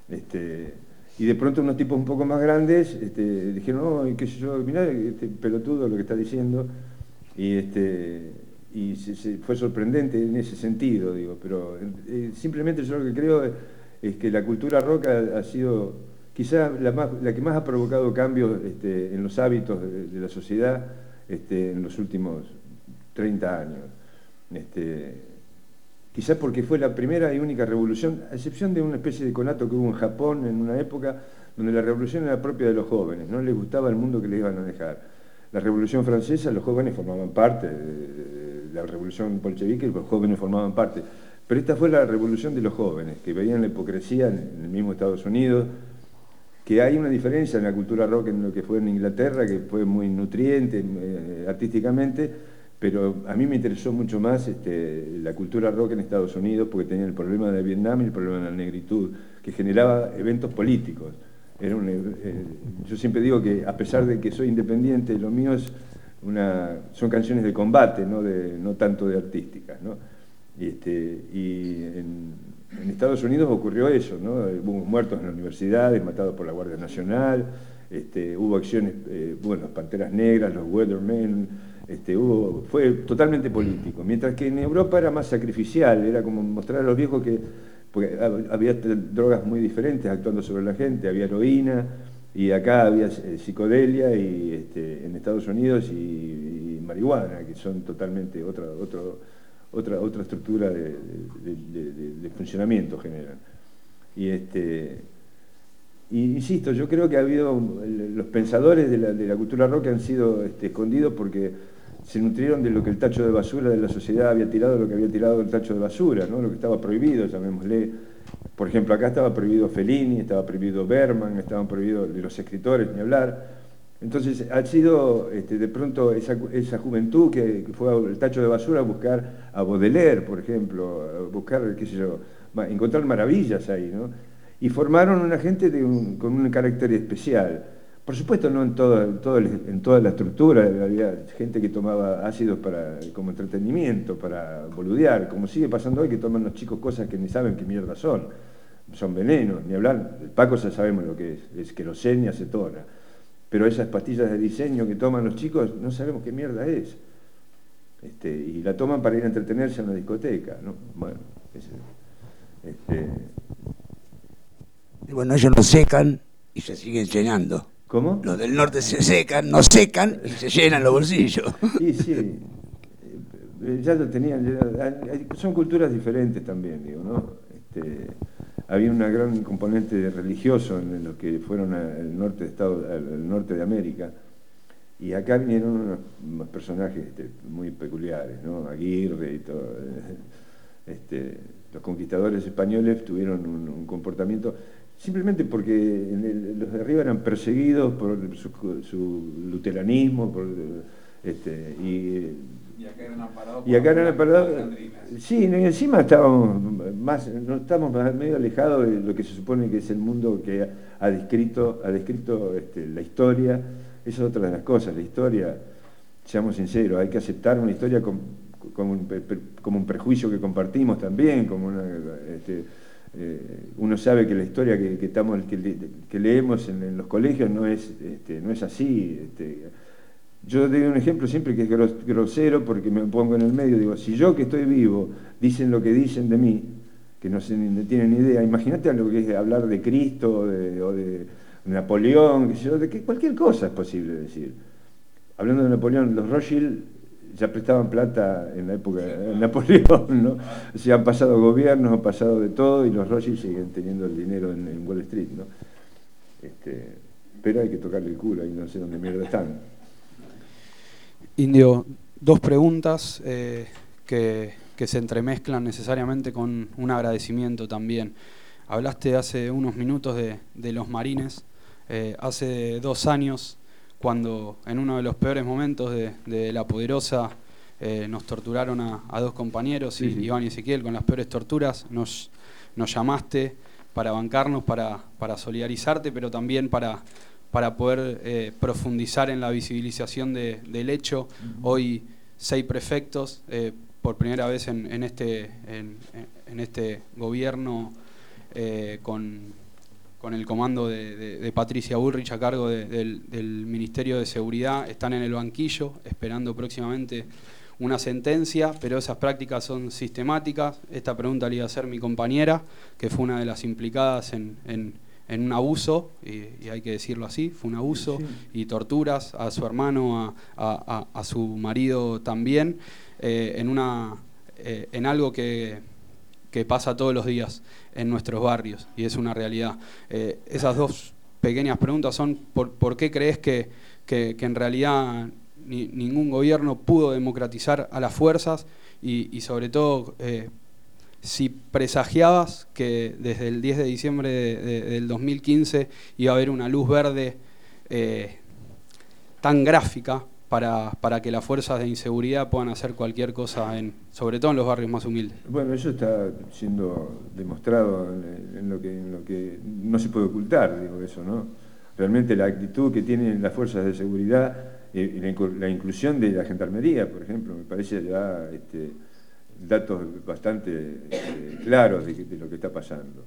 Este, y de pronto unos tipos un poco más grandes este, dijeron, no, qué sé yo, mirá, este pelotudo lo que está diciendo y, este, fue sorprendente en ese sentido, digo, pero eh, simplemente yo lo que creo es, que la cultura rock ha, sido quizá la, más, la, que más ha provocado cambios este, en los hábitos de, la sociedad en los últimos 30 años. Quizás porque fue la primera y única revolución, a excepción de una especie de conato que hubo en Japón en una época donde la revolución era propia de los jóvenes, no les gustaba el mundo que les iban a dejar la Revolución Francesa, los jóvenes formaban parte, de la Revolución Bolchevique, los jóvenes formaban parte. Pero esta fue la revolución de los jóvenes, que veían la hipocresía en el mismo Estados Unidos, que hay una diferencia en la cultura rock en lo que fue en Inglaterra, que fue muy nutriente eh, artísticamente, pero a mí me interesó mucho más este, la cultura rock en Estados Unidos, porque tenía el problema de Vietnam y el problema de la negritud, que generaba eventos políticos. Eh, yo siempre digo que a pesar de que soy independiente, lo mío es una, son canciones de combate, no, de, no tanto de artísticas. Y, este, en Estados Unidos ocurrió eso, ¿no? Hubo muertos en las universidades, matados por la Guardia Nacional, este, hubo acciones, eh, bueno, las Panteras Negras, los Weathermen, este, fue totalmente político, mientras que en Europa era más sacrificial, era como mostrar a los viejos que había drogas muy diferentes actuando sobre la gente, había heroína y acá había eh, psicodelia y este, en Estados Unidos y, marihuana, que son totalmente otra, otra, otra estructura de, funcionamiento general. Y este, insisto, yo creo que ha habido los pensadores de la, cultura rock han sido escondidos porque se nutrieron de lo que el tacho de basura de la sociedad había tirado, lo que había tirado el tacho de basura, ¿no? lo que estaba prohibido, llamémosle. Por ejemplo, acá estaba prohibido Fellini, estaba prohibido Berman, estaban prohibidos los escritores, ni hablar. Entonces ha sido este, de pronto esa, juventud que, fue al tacho de basura a buscar a Baudelaire, por ejemplo, a buscar, qué sé yo, encontrar maravillas ahí, ¿no? Y formaron una gente con un carácter especial. Por supuesto, no en, todo, en, toda la estructura, había gente que tomaba ácidos para, como entretenimiento, para boludear, como sigue pasando hoy que toman los chicos cosas que ni saben qué mierda son. Son venenos, ni hablar. El Paco ya sabemos lo que es, es querosenia, acetona. Pero esas pastillas de diseño que toman los chicos no sabemos qué mierda es. Este, y la toman para ir a entretenerse en una discoteca. ¿no? Bueno, este... bueno, ellos nos secan y se siguen llenando. ¿Cómo? Los del norte se secan, no secan y se llenan los bolsillos. Sí, sí. Eh, ya lo tenían. son culturas diferentes también, digo, ¿no? Este, había un gran componente religioso en los que fueron al norte de, Estado, al norte de América. Y acá vinieron unos, personajes este, muy peculiares, ¿no? Aguirre y todo. Este, los conquistadores españoles tuvieron un comportamiento simplemente porque los de arriba eran perseguidos por su, luteranismo, por, este, y, acá eran amparados. Y acá eran Sí, y encima estábamos más, no estamos medio alejados de lo que se supone que es el mundo que ha descrito, ha descrito este, la historia. Esa es otra de las cosas, la historia, seamos sinceros, hay que aceptar una historia como, un, prejuicio que compartimos también, como una. Este, eh, uno sabe que la historia que, estamos, que, leemos en, los colegios no es, este, no es así. Este. yo doy un ejemplo siempre que es grosero porque me pongo en el medio, digo, si yo que estoy vivo dicen lo que dicen de mí, que no, se, tienen ni idea, imagínate lo que es hablar de Cristo o de, Napoleón, de cualquier cosa es posible decir. Hablando de Napoleón, los Rothschild ya prestaban plata en la época de Napoleón, ¿no? O han pasado gobiernos, han pasado de todo y los Rothschild siguen teniendo el dinero en, Wall Street, ¿no? Este, pero hay que tocarle el culo y no sé dónde mierda están. Indio, dos preguntas eh, que, se entremezclan necesariamente con un agradecimiento también. Hablaste hace unos minutos de, los marines. Eh, hace dos años cuando en uno de los peores momentos de, La Poderosa eh, nos torturaron a, dos compañeros, Iván y Ezequiel, con las peores torturas, nos, nos llamaste para bancarnos, para, para solidarizarte, pero también para, para poder eh, profundizar en la visibilización del hecho. Hoy seis prefectos, eh, por primera vez en, este, en, este gobierno con con el comando de, Patricia Bullrich a cargo del, Ministerio de Seguridad, están en el banquillo esperando próximamente una sentencia, pero esas prácticas son sistemáticas. Esta pregunta le iba a hacer mi compañera, que fue una de las implicadas en, un abuso, y, hay que decirlo así, fue un abuso, y torturas a su hermano, a, su marido también, eh, en, una, eh, en algo que que pasa todos los días en nuestros barrios y es una realidad. Eh, esas dos pequeñas preguntas son por, qué crees que, en realidad ningún gobierno pudo democratizar a las fuerzas y, sobre todo eh, si presagiabas que desde el 10 de diciembre del 2015 iba a haber una luz verde eh, tan gráfica para, que las fuerzas de inseguridad puedan hacer cualquier cosa, en, sobre todo en los barrios más humildes. Bueno, eso está siendo demostrado en, lo, que, lo que no se puede ocultar, digo eso, ¿no? Realmente la actitud que tienen las fuerzas de seguridad y la, inclusión de la gendarmería, por ejemplo, me parece ya este, datos bastante claros de, lo que está pasando.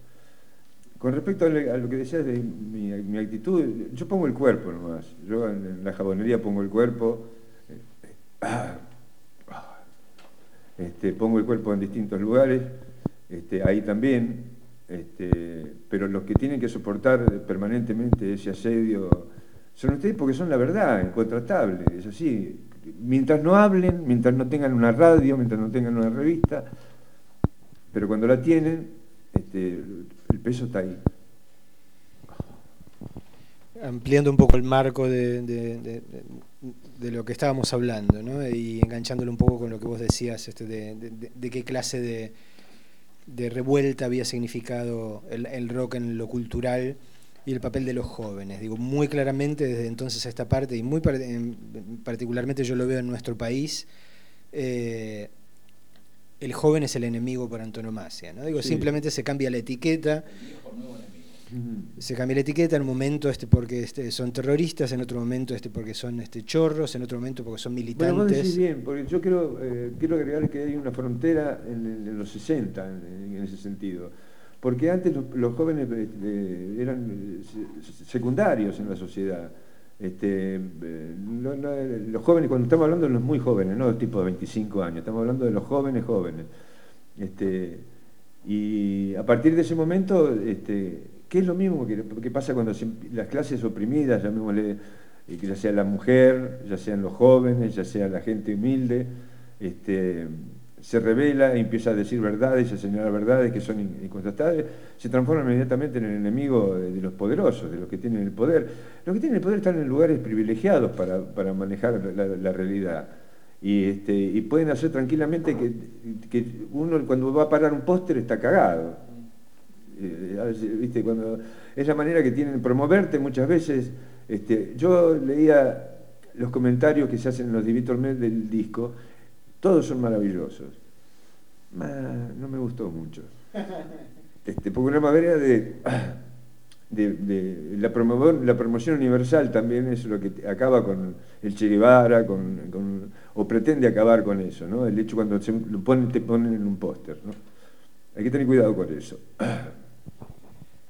Con respecto a lo que decías de mi, actitud, yo pongo el cuerpo nomás. Yo en, la jabonería pongo el cuerpo, este, pongo el cuerpo en distintos lugares, este, ahí también, este, pero los que tienen que soportar permanentemente ese asedio son ustedes porque son la verdad, incontratable, es así. Mientras no hablen, mientras no tengan una radio, mientras no tengan una revista, pero cuando la tienen, este, el peso está ahí. Ampliando un poco el marco de, lo que estábamos hablando, ¿no? y enganchándolo un poco con lo que vos decías, este, de, qué clase de, revuelta había significado el, rock en lo cultural y el papel de los jóvenes. Digo, muy claramente desde entonces a esta parte, y muy particularmente yo lo veo en nuestro país, eh, el joven es el enemigo por antonomasia. ¿no? Digo, simplemente se cambia la etiqueta. Se cambia la etiqueta en un momento este porque este, son terroristas, en otro momento este porque son este, chorros, en otro momento porque son militantes. Bueno, vos bien, porque yo quiero, eh, quiero agregar que hay una frontera en, los 60 en, ese sentido. Porque antes los, jóvenes este, eran eh, secundarios en la sociedad. Este, eh, los jóvenes, cuando estamos hablando de los muy jóvenes, no de tipo de 25 años, estamos hablando de los jóvenes jóvenes. Este, y a partir de ese momento, este, ¿qué es lo mismo que, pasa cuando las clases oprimidas, llamémosle, eh, ya sea la mujer, ya sean los jóvenes, ya sea la gente humilde, este, se revela empieza a decir verdades, a señalar verdades que son incontrastables, se transforma inmediatamente en el enemigo de, los poderosos, de los que tienen el poder. Los que tienen el poder están en lugares privilegiados para, manejar la, realidad. Y, este, y, pueden hacer tranquilamente que, uno cuando va a parar un póster está cagado. Eh, ¿viste? Cuando, es la manera que tienen de promoverte muchas veces. Este, yo leía los comentarios que se hacen en los Divitor del disco todos son maravillosos. no me gustó mucho. Este, porque una manera de, la, promoción universal también es lo que acaba con el Che Guevara, con, o pretende acabar con eso, ¿no? El hecho cuando lo ponen, te ponen en un póster. Hay que tener cuidado con eso.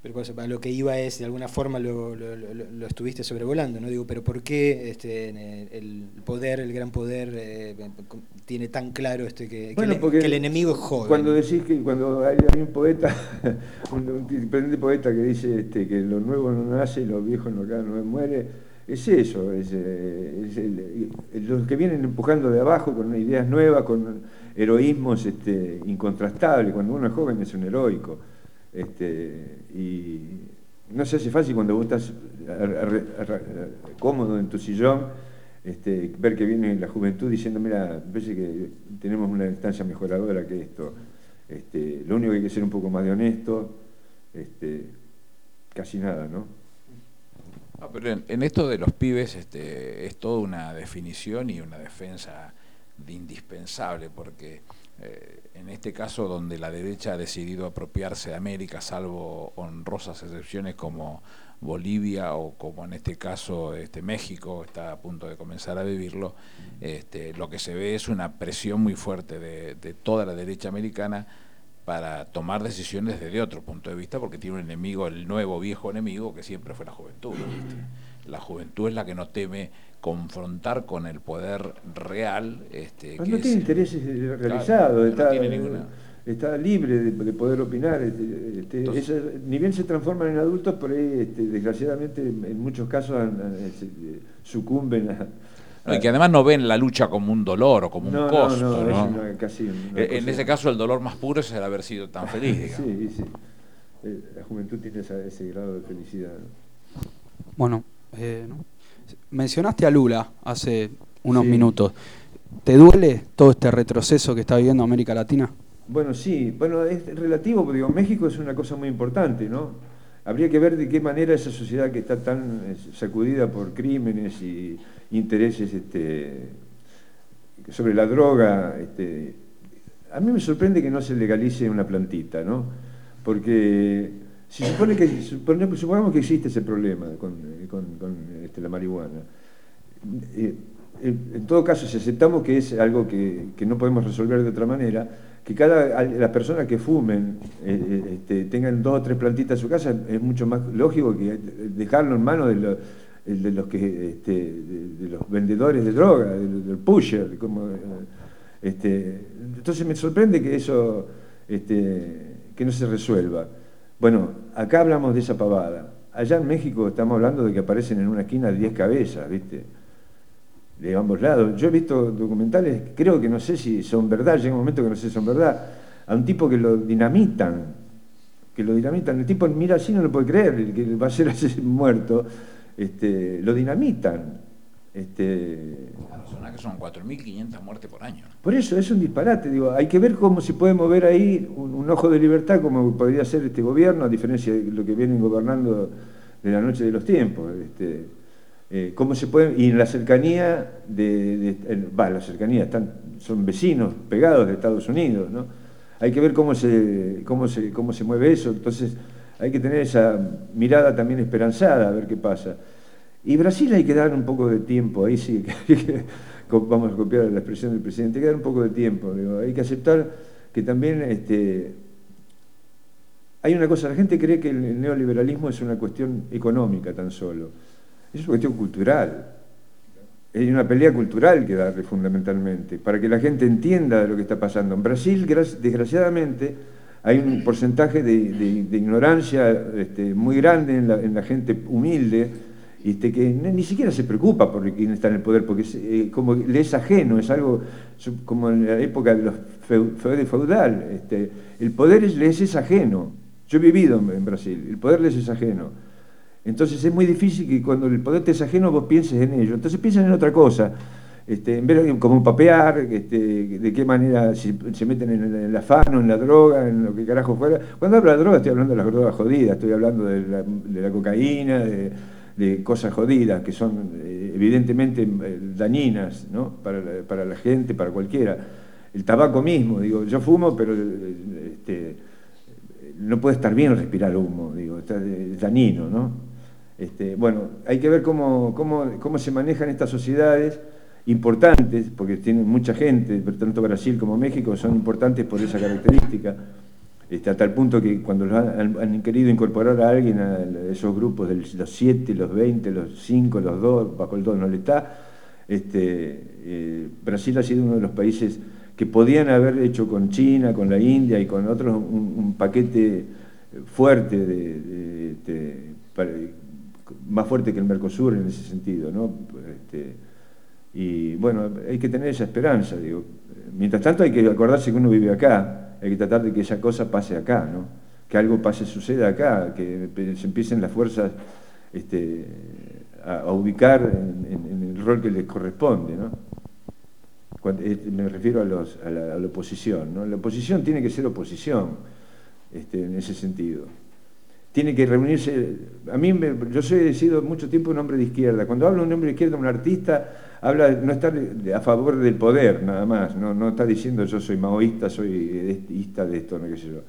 Pero lo que iba es, de alguna forma lo, estuviste sobrevolando, ¿no? Digo, pero ¿por qué este, el poder, el gran poder, eh, tiene tan claro este que, el, enemigo es joven? Cuando decís que cuando hay, un poeta, un, poeta que dice este, que lo nuevo no nace y lo viejo no, no muere, es eso, es, eh, los que vienen empujando de abajo con ideas nuevas, con heroísmos este, incontrastables, cuando uno es joven es un heroico. Este, y no se hace fácil cuando vos estás cómodo en tu sillón, este, ver que viene la juventud diciendo, mira, parece que tenemos una instancia mejoradora que esto. Este, lo único que hay que ser un poco más de honesto, este, casi nada, ¿no? Ah, pero en, esto de los pibes este, es toda una definición y una defensa de indispensable, porque eh, en este caso donde la derecha ha decidido apropiarse de América, salvo honrosas excepciones como Bolivia o como en este caso este, México está a punto de comenzar a vivirlo, este, lo que se ve es una presión muy fuerte de, toda la derecha americana para tomar decisiones desde otro punto de vista, porque tiene un enemigo, el nuevo viejo enemigo, que siempre fue la juventud. La juventud es la que no teme confrontar con el poder real. Este, no tiene intereses realizados, está, libre de, poder opinar. Este, este, ni bien se transforman en adultos, por ahí este, desgraciadamente en muchos casos sucumben a, y que además no ven la lucha como un dolor o como un costo. No, e, en ese caso el dolor más puro es el haber sido tan feliz. sí, sí. Eh, la juventud tiene ese grado de felicidad. Bueno, eh, mencionaste a Lula hace unos minutos. ¿Te duele todo este retroceso que está viviendo América Latina? Bueno, sí, bueno, es relativo, porque digo, México es una cosa muy importante, ¿no? Habría que ver de qué manera esa sociedad que está tan eh, sacudida por crímenes y intereses este, sobre la droga, este, a mí me sorprende que no se legalice una plantita, ¿no? Porque si supone que, supongamos que existe ese problema con, este, la marihuana, eh, en todo caso, si aceptamos que es algo que, no podemos resolver de otra manera, que cada las personas que fumen eh, eh, este, tengan dos o tres plantitas en su casa es mucho más lógico que dejarlo en manos de, este, los vendedores de droga, del, pusher, este, entonces me sorprende que eso que no se resuelva. Bueno, acá hablamos de esa pavada. Allá en México estamos hablando de que aparecen en una esquina 10 cabezas, ¿viste? De ambos lados. Yo he visto documentales, creo que no sé si son verdad, llega un momento que no sé si son verdad, a un tipo que lo dinamitan, que lo dinamitan. El tipo mira así, no lo puede creer, que va a ser así muerto, este, lo dinamitan. Este, que son 4.500 muertes por año. Por eso es un disparate, digo, hay que ver cómo se puede mover ahí un, ojo de libertad como podría ser este gobierno, a diferencia de lo que vienen gobernando de la noche de los tiempos. Este, eh, cómo se puede, y en la cercanía de, va, la cercanía, están, son vecinos pegados de Estados Unidos, ¿no? Hay que ver cómo se, cómo se, cómo se mueve eso, entonces hay que tener esa mirada también esperanzada a ver qué pasa. Y Brasil hay que dar un poco de tiempo, ahí sí, vamos a copiar la expresión del presidente, hay que dar un poco de tiempo, hay que aceptar que también este, hay una cosa, la gente cree que el neoliberalismo es una cuestión económica tan solo, es una cuestión cultural, hay una pelea cultural que darle fundamentalmente, para que la gente entienda lo que está pasando. En Brasil, desgraciadamente, hay un porcentaje de, ignorancia este, muy grande en la gente humilde, que ni siquiera se preocupa por quién está en el poder, porque eh, como le es ajeno, es algo como en la época de los feudal, este, el poder les es ajeno. Yo he vivido en, Brasil, el poder les es ajeno. Entonces es muy difícil que cuando el poder te es ajeno vos pienses en ello. Entonces piensan en otra cosa. Este, en vez de como papear, este, de qué manera se meten en el, afano, en la droga, en lo que carajo fuera. Cuando hablo de droga estoy hablando de las drogas jodidas, estoy hablando de la, cocaína, de cosas jodidas que son eh, evidentemente eh, dañinas ¿no? para, la, gente, para cualquiera. El tabaco mismo, digo, yo fumo, pero eh, este, no puede estar bien respirar humo, digo, es dañino, ¿no? Este, bueno, hay que ver cómo, cómo, cómo se manejan estas sociedades importantes, porque tienen mucha gente, tanto Brasil como México son importantes por esa característica. Este, hasta el punto que cuando han, querido incorporar a alguien a esos grupos de los 7, los 20, los 5, los 2, bajo el 2 no le está, este, eh, Brasil ha sido uno de los países que podían haber hecho con China, con la India y con otros un, paquete fuerte, de, este, más fuerte que el Mercosur en ese sentido. ¿no? Este, y bueno, hay que tener esa esperanza. Digo. Mientras tanto hay que acordarse que uno vive acá hay que tratar de que esa cosa pase acá, ¿no? que algo pase, suceda acá, que se empiecen las fuerzas este, a, ubicar en, el rol que les corresponde. ¿no? Me refiero a, la, oposición. ¿no? La oposición tiene que ser oposición este, en ese sentido. Tiene que reunirse. A mí, yo soy, he sido mucho tiempo un hombre de izquierda. Cuando hablo de un hombre de izquierda, un artista, habla no está a favor del poder nada más, no, está diciendo yo soy maoísta, soy ista de esto, no qué sé yo.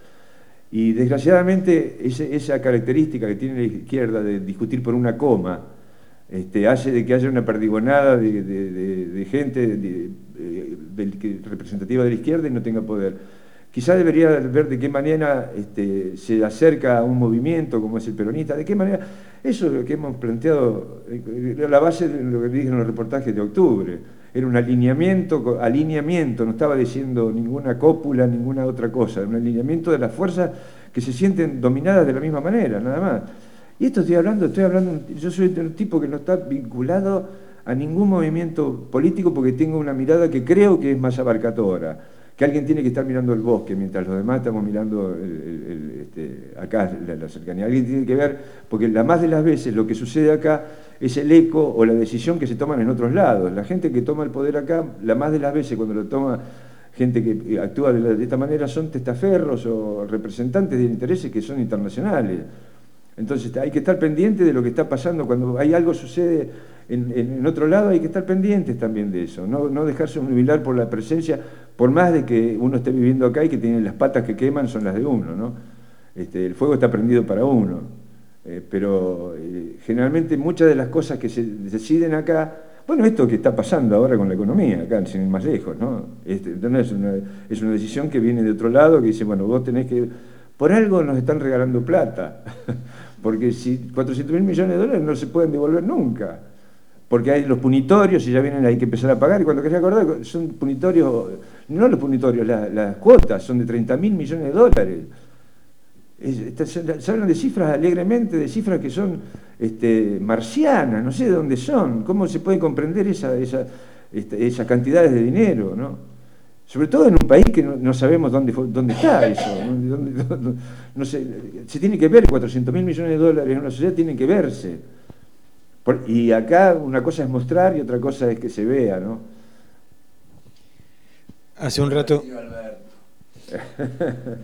Y desgraciadamente esa característica que tiene la izquierda de discutir por una coma, este, hace de que haya una perdigonada de, gente representativa de la izquierda y no tenga poder. Quizá debería ver de qué manera este, se acerca a un movimiento como es el peronista, de qué manera eso es lo que hemos planteado, eh, la base de lo que dije en los reportajes de octubre. Era un alineamiento, alineamiento, no estaba diciendo ninguna cópula, ninguna otra cosa, un alineamiento de las fuerzas que se sienten dominadas de la misma manera, nada más. Y esto estoy hablando, estoy hablando, yo soy un tipo que no está vinculado a ningún movimiento político porque tengo una mirada que creo que es más abarcadora que alguien tiene que estar mirando el bosque mientras los demás estamos mirando este, acá la, cercanía. Alguien tiene que ver, porque la más de las veces lo que sucede acá es el eco o la decisión que se toman en otros lados. La gente que toma el poder acá, la más de las veces cuando lo toma gente que actúa de, esta manera son testaferros o representantes de intereses que son internacionales. Entonces hay que estar pendiente de lo que está pasando cuando hay algo sucede en, otro lado, hay que estar pendientes también de eso, no, no dejarse humilar por la presencia por más de que uno esté viviendo acá y que tiene las patas que queman son las de uno, ¿no? Este, el fuego está prendido para uno, eh, pero eh, generalmente muchas de las cosas que se deciden acá, Bueno, esto que está pasando ahora con la economía, acá sin ir más lejos, ¿no? Este, es, una, es una decisión que viene de otro lado, que dice, bueno, vos tenés que... Por algo nos están regalando plata, porque si 400 mil millones de dólares no se pueden devolver nunca, porque hay los punitorios y ya vienen, hay que empezar a pagar, y cuando querés acordar, son punitorios, no los punitorios, las, cuotas son de 30 mil millones de dólares. se hablan de cifras alegremente, de cifras que son este, marcianas, no sé de dónde son, cómo se puede comprender este, esas cantidades de dinero, ¿no? Sobre todo en un país que no, sabemos dónde, dónde está eso. no sé, se tiene que ver 400 mil millones de dólares en una sociedad, tienen que verse. y acá una cosa es mostrar y otra cosa es que se vea, ¿no? Hace un rato...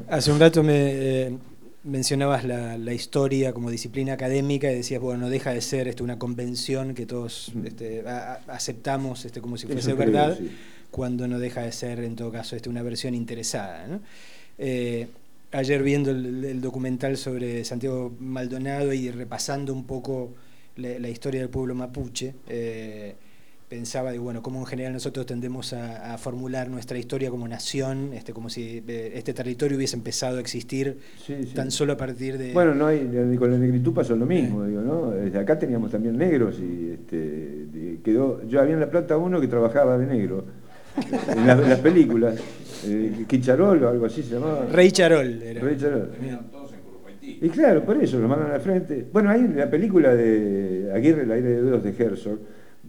Hace un rato me, eh, mencionabas la, historia como disciplina académica y decías, bueno, no deja de ser este, una convención que todos este, aceptamos este, como si fuese verdad, cuando no deja de ser, en todo caso, este, una versión interesada. Eh, ayer viendo el, documental sobre Santiago Maldonado y repasando un poco la, historia del pueblo mapuche, eh, pensaba de bueno cómo en general nosotros tendemos a, formular nuestra historia como nación este como si eh, este territorio hubiese empezado a existir tan solo a partir de bueno no hay con la negritud pasó lo mismo digo no desde acá teníamos también negros y este, quedó yo había en la planta uno que trabajaba de negro en, las películas eh, Quicharol o algo así se llamaba. Rey Charol era. Rey Charol. Y claro, por eso lo mandan al frente. Bueno, hay la película de Aguirre, el aire de Dios de Herzog,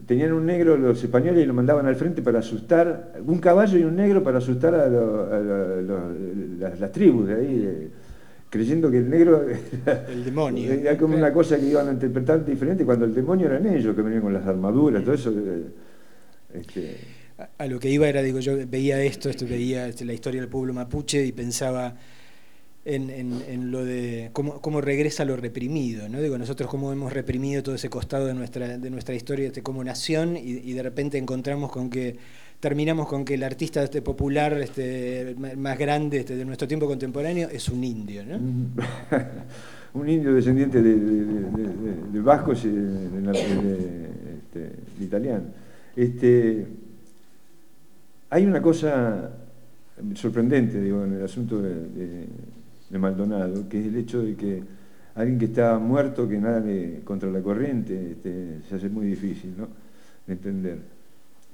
tenían un negro los españoles y lo mandaban al frente para asustar, un caballo y un negro para asustar a, las, tribus de ahí, creyendo que el negro el demonio. era como una cosa que iban a interpretar diferente cuando el demonio eran ellos, que venían con las armaduras, todo eso. Eh, este... A, lo que iba era, digo, yo veía esto, esto veía este, la historia del pueblo mapuche y pensaba en, lo de cómo, regresa lo reprimido, ¿no? Digo, nosotros cómo hemos reprimido todo ese costado de nuestra, de nuestra historia este, como nación y, de repente encontramos con que terminamos con que el artista este, popular este, más grande este, de nuestro tiempo contemporáneo es un indio, ¿no? un indio descendiente de, de, vascos y de, este, italiano. Este, hay una cosa sorprendente, digo, en el asunto de de Maldonado, que es el hecho de que alguien que está muerto, que nada contra la corriente, este, se hace muy difícil ¿no? de entender.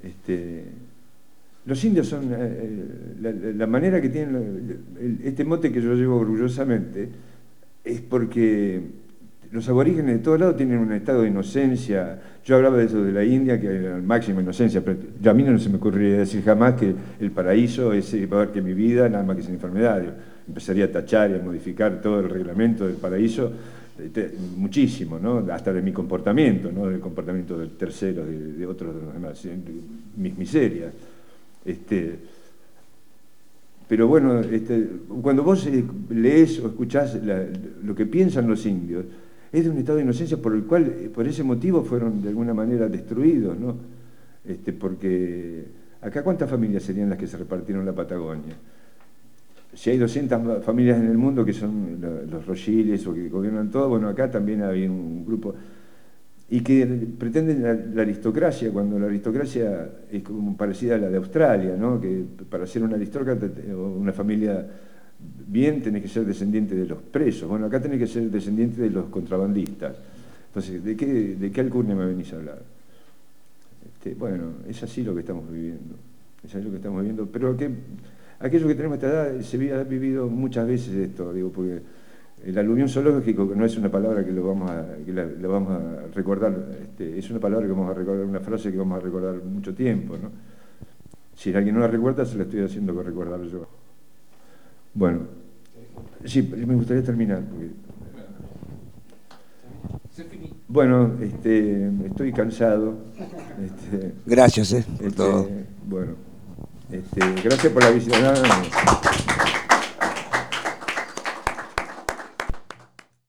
Este, los indios son, eh, eh, la, manera que tienen, este mote que yo llevo orgullosamente, es porque los aborígenes de todos lados tienen un estado de inocencia. Yo hablaba de eso de la India, que hay la máxima inocencia, pero a mí no se me ocurriría decir jamás que el paraíso es peor que mi vida, nada más que sin enfermedades empezaría a tachar y a modificar todo el reglamento del paraíso, este, muchísimo, ¿no? hasta de mi comportamiento, ¿no? del comportamiento del tercero, de, otros de los demás, mis miserias. Este, pero bueno, este, cuando vos eh, lees o escuchás lo que piensan los indios, es de un estado de inocencia por el cual, eh, por ese motivo, fueron de alguna manera destruidos, ¿no? Este, porque acá cuántas familias serían las que se repartieron la Patagonia si hay 200 familias en el mundo que son los Rogiles o que gobiernan todo, bueno, acá también hay un grupo. Y que pretenden la, aristocracia, cuando la aristocracia es como parecida a la de Australia, ¿no? que para ser una aristócrata o una familia bien tenés que ser descendiente de los presos. Bueno, acá tenés que ser descendiente de los contrabandistas. Entonces, ¿de qué, de alcurnia me venís a hablar? Este, bueno, es así lo que estamos viviendo. Es así lo que estamos viviendo. Pero que aquellos que tenemos esta edad se ha vivido muchas veces esto, digo, porque el aluvión zoológico no es una palabra que lo vamos a, vamos a recordar, este, es una palabra que vamos a recordar, una frase que vamos a recordar mucho tiempo, ¿no? Si alguien no la recuerda, se la estoy haciendo que recordar yo. Bueno, sí, me gustaría terminar. Bueno, este, estoy cansado. Este, Gracias, eh, este, Bueno. Este, gracias por la visita.